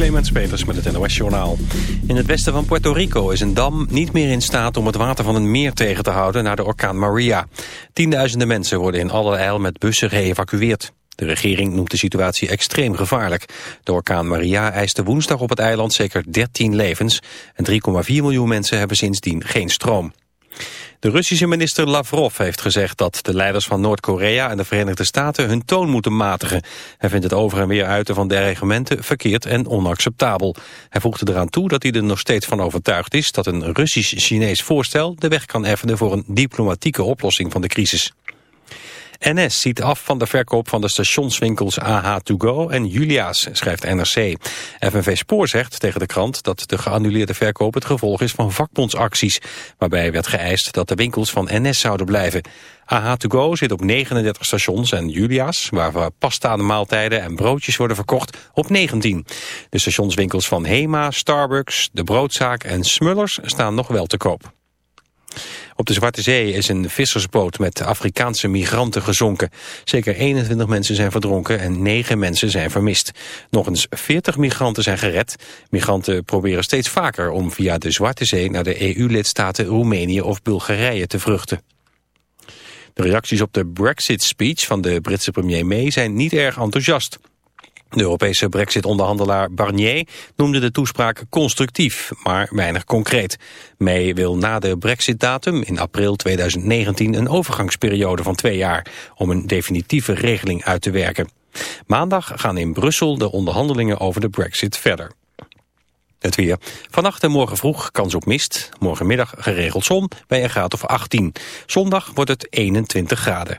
Clemens Peters met het NOS Journaal. In het westen van Puerto Rico is een dam niet meer in staat om het water van een meer tegen te houden naar de orkaan Maria. Tienduizenden mensen worden in alle eil met bussen geëvacueerd. De regering noemt de situatie extreem gevaarlijk. De orkaan Maria eiste woensdag op het eiland zeker 13 levens... en 3,4 miljoen mensen hebben sindsdien geen stroom. De Russische minister Lavrov heeft gezegd dat de leiders van Noord-Korea en de Verenigde Staten hun toon moeten matigen. Hij vindt het over en weer uiten van dreigementen verkeerd en onacceptabel. Hij voegde eraan toe dat hij er nog steeds van overtuigd is dat een Russisch-Chinees voorstel de weg kan effenen voor een diplomatieke oplossing van de crisis. NS ziet af van de verkoop van de stationswinkels AH2Go en Julia's, schrijft NRC. FNV Spoor zegt tegen de krant dat de geannuleerde verkoop het gevolg is van vakbondsacties, waarbij werd geëist dat de winkels van NS zouden blijven. AH2Go zit op 39 stations en Julia's, waar passtaande maaltijden en broodjes worden verkocht, op 19. De stationswinkels van Hema, Starbucks, De Broodzaak en Smullers staan nog wel te koop. Op de Zwarte Zee is een vissersboot met Afrikaanse migranten gezonken. Zeker 21 mensen zijn verdronken en 9 mensen zijn vermist. Nog eens 40 migranten zijn gered. Migranten proberen steeds vaker om via de Zwarte Zee naar de EU-lidstaten Roemenië of Bulgarije te vluchten. De reacties op de Brexit-speech van de Britse premier May zijn niet erg enthousiast. De Europese brexit-onderhandelaar Barnier noemde de toespraak constructief, maar weinig concreet. May wil na de brexit-datum in april 2019 een overgangsperiode van twee jaar... om een definitieve regeling uit te werken. Maandag gaan in Brussel de onderhandelingen over de brexit verder. Het weer. Vannacht en morgen vroeg kans op mist. Morgenmiddag geregeld zon bij een graad of 18. Zondag wordt het 21 graden.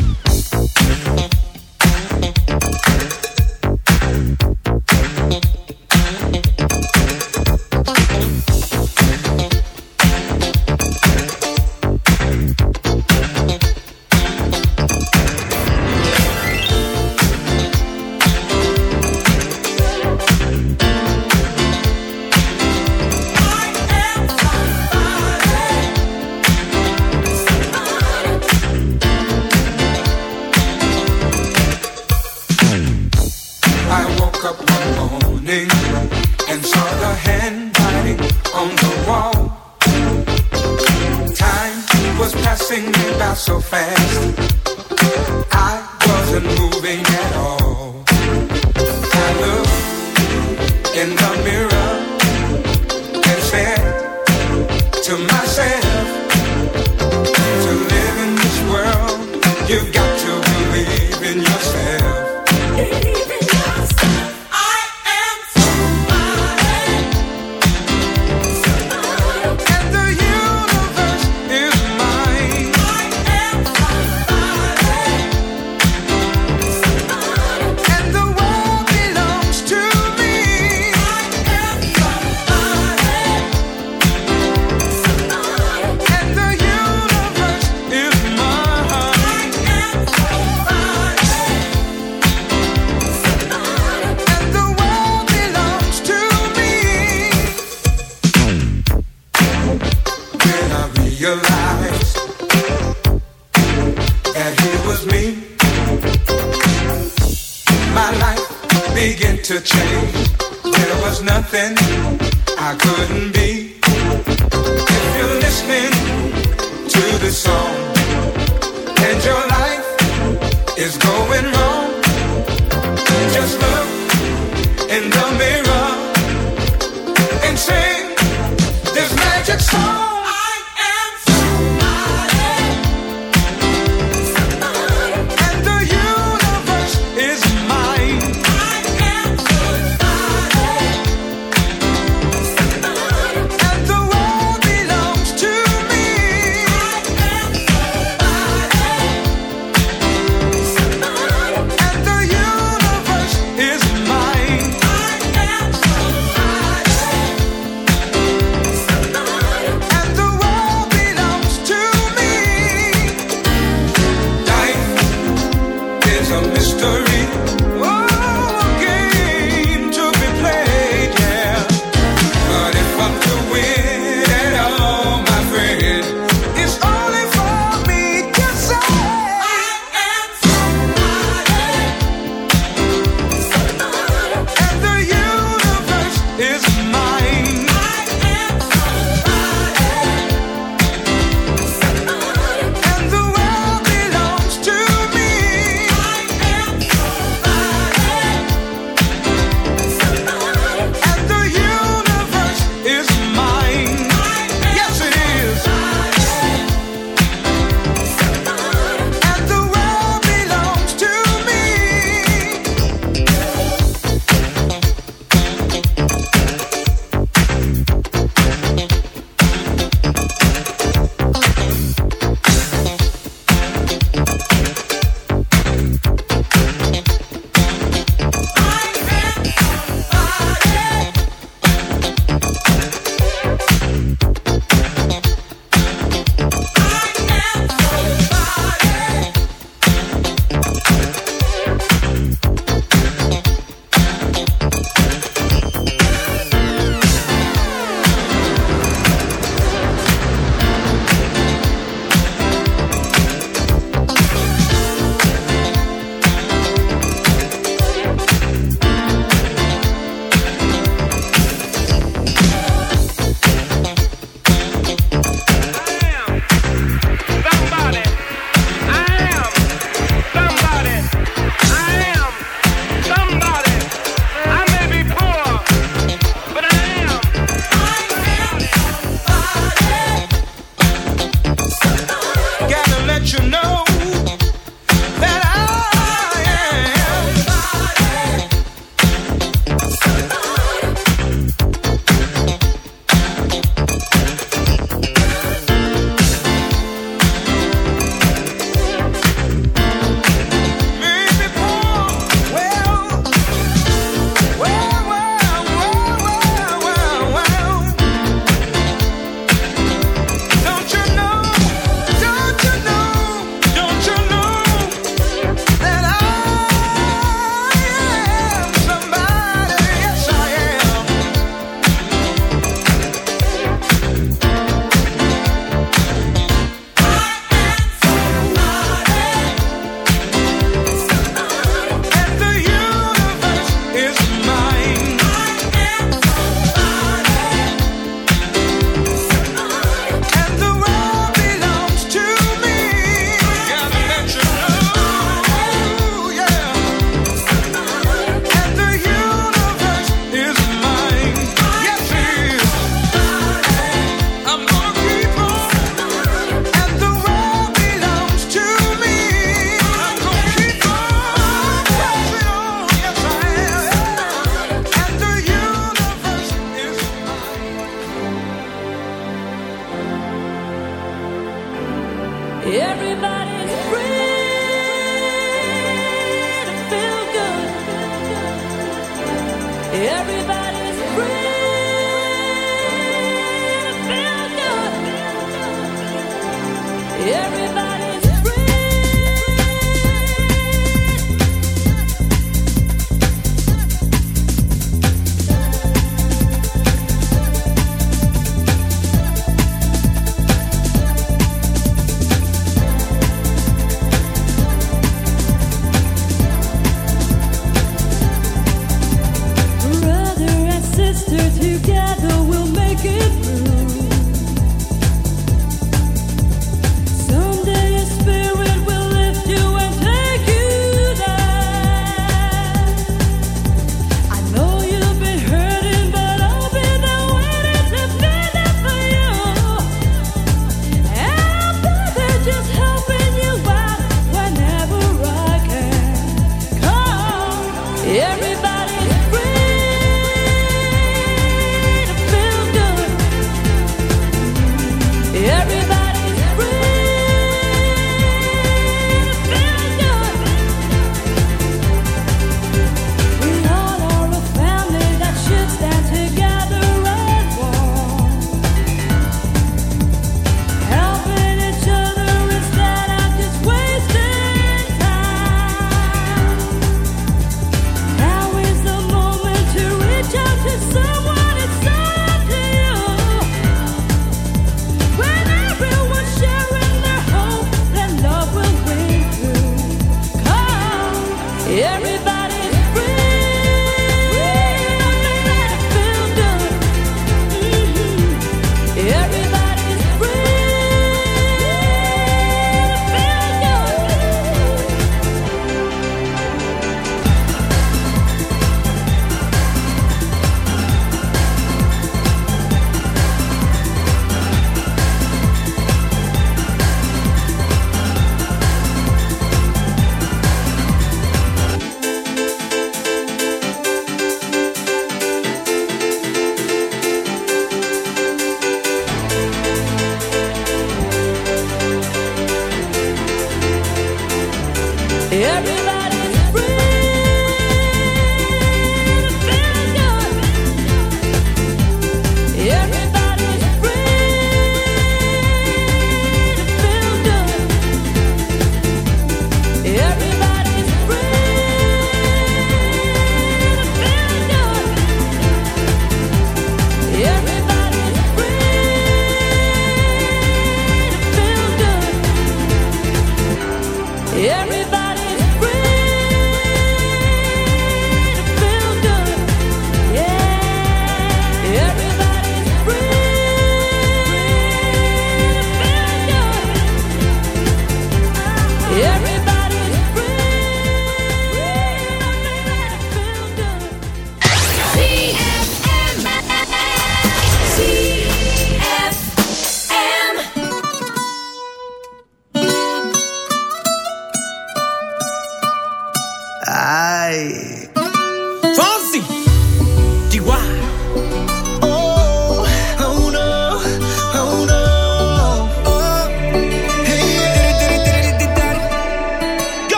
To change. There was nothing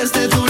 desde tu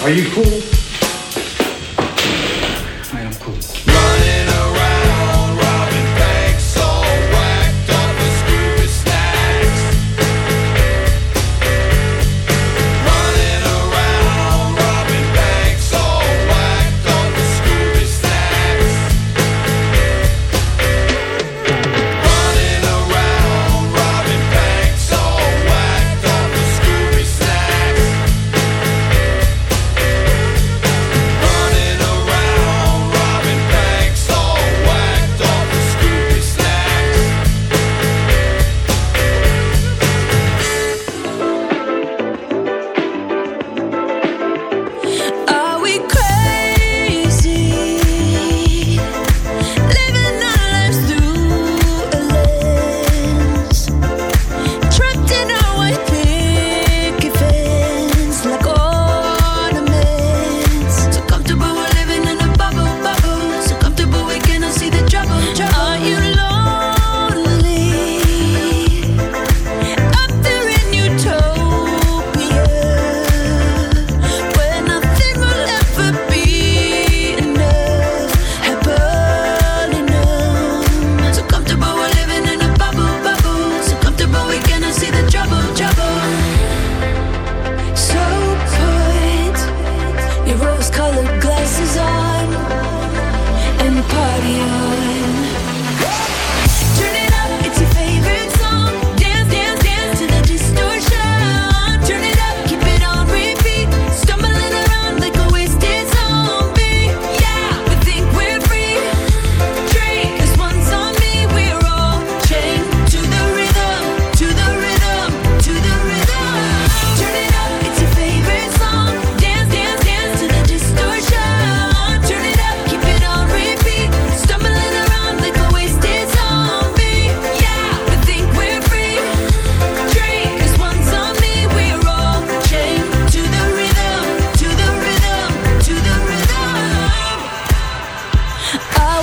Are you cool?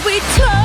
we talk.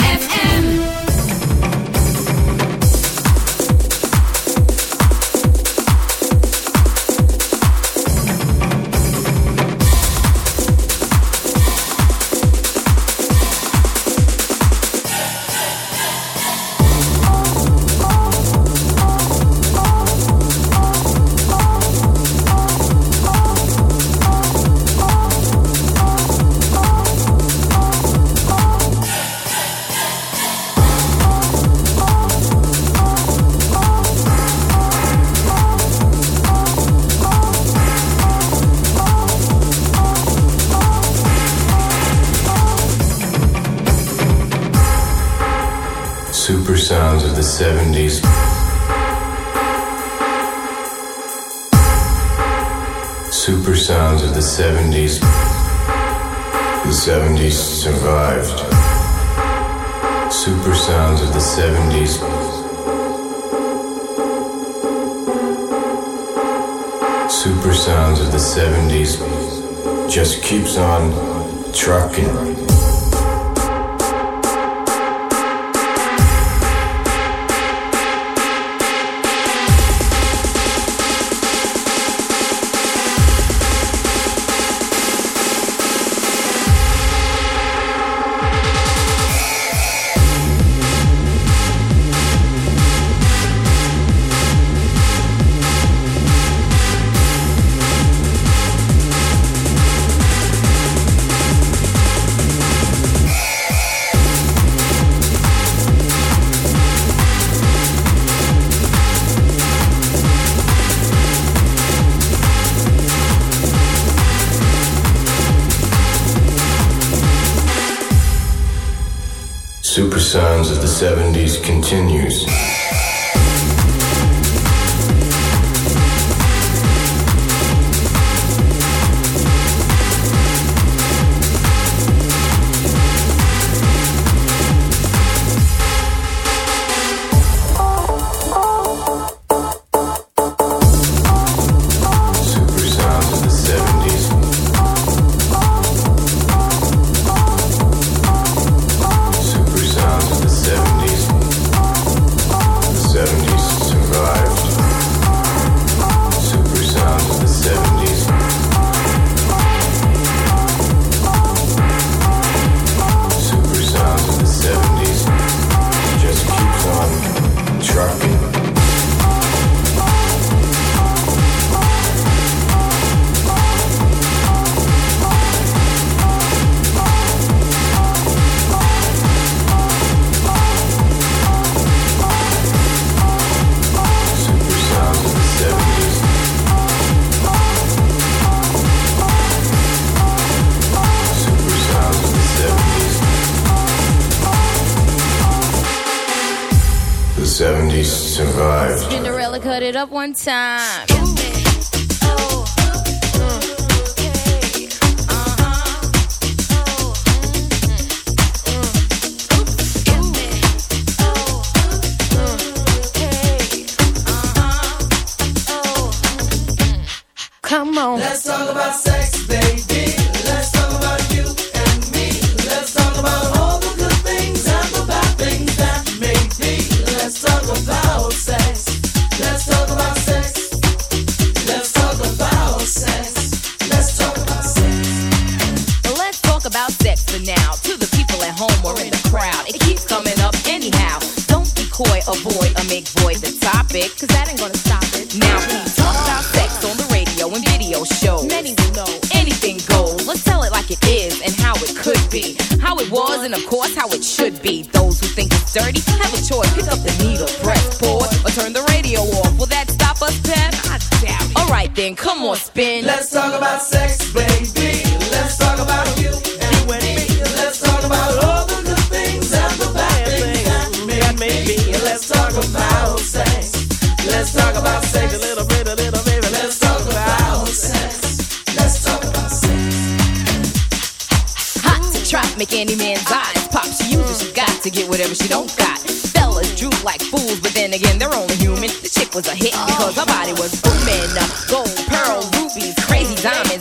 Rocket. sounds as the 70s continues. 70s survived. Cinderella cut it up one time. Come on. Let's talk about sex. Then, come spin. Let's talk about sex, baby. Let's talk about you and me. Let's talk about all the good things and the bad things that may be. Let's talk about sex. Let's talk about sex. A little bit, a little baby. Let's talk about sex. Let's talk about sex. Hot to trap, make any man's eyes pop. She uses, she got to get whatever she don't got. Fellas droop like fools, but then again, they're only human. The chick was a hit because her body was booming.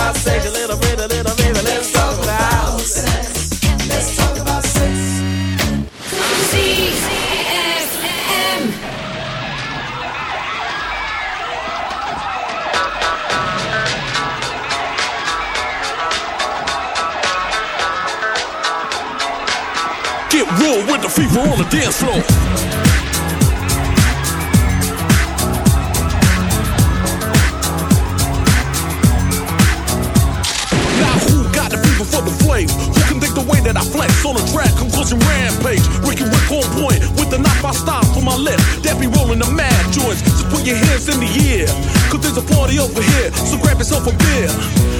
about sex. A little bit, a little baby. Let's talk about sex. Let's talk about sex. Get real with the fever on the dance floor. I flex on a track? Concussion rampage. Ricky Rick on point with the knife I stop for my left. That be rolling the mad joints. Just put your hands in the air. Cause there's a party over here. So grab yourself a beer.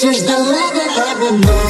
This is the rhythm of the night.